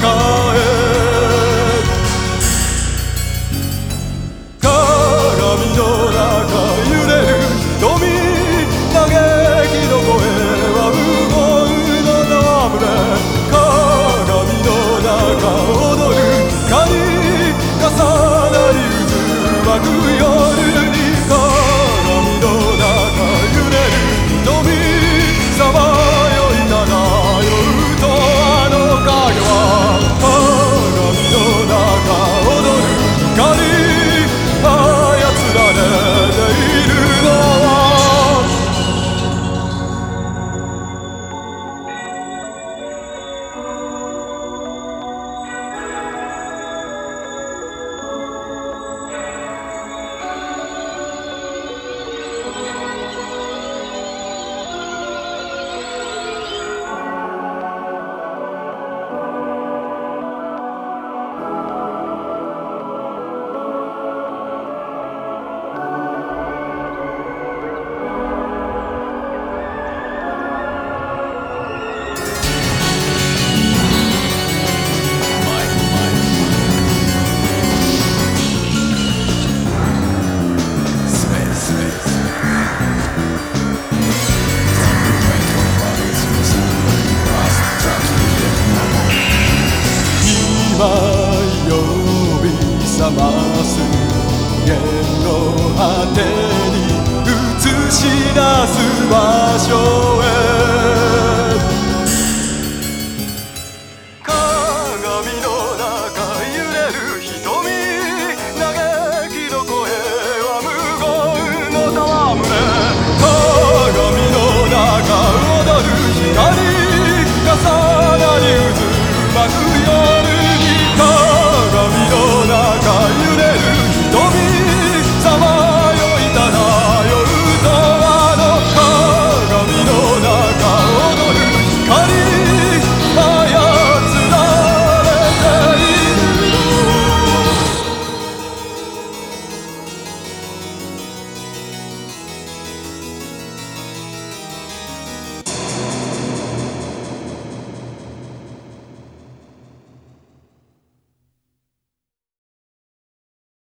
work. す無の果てに映し出す場所へ。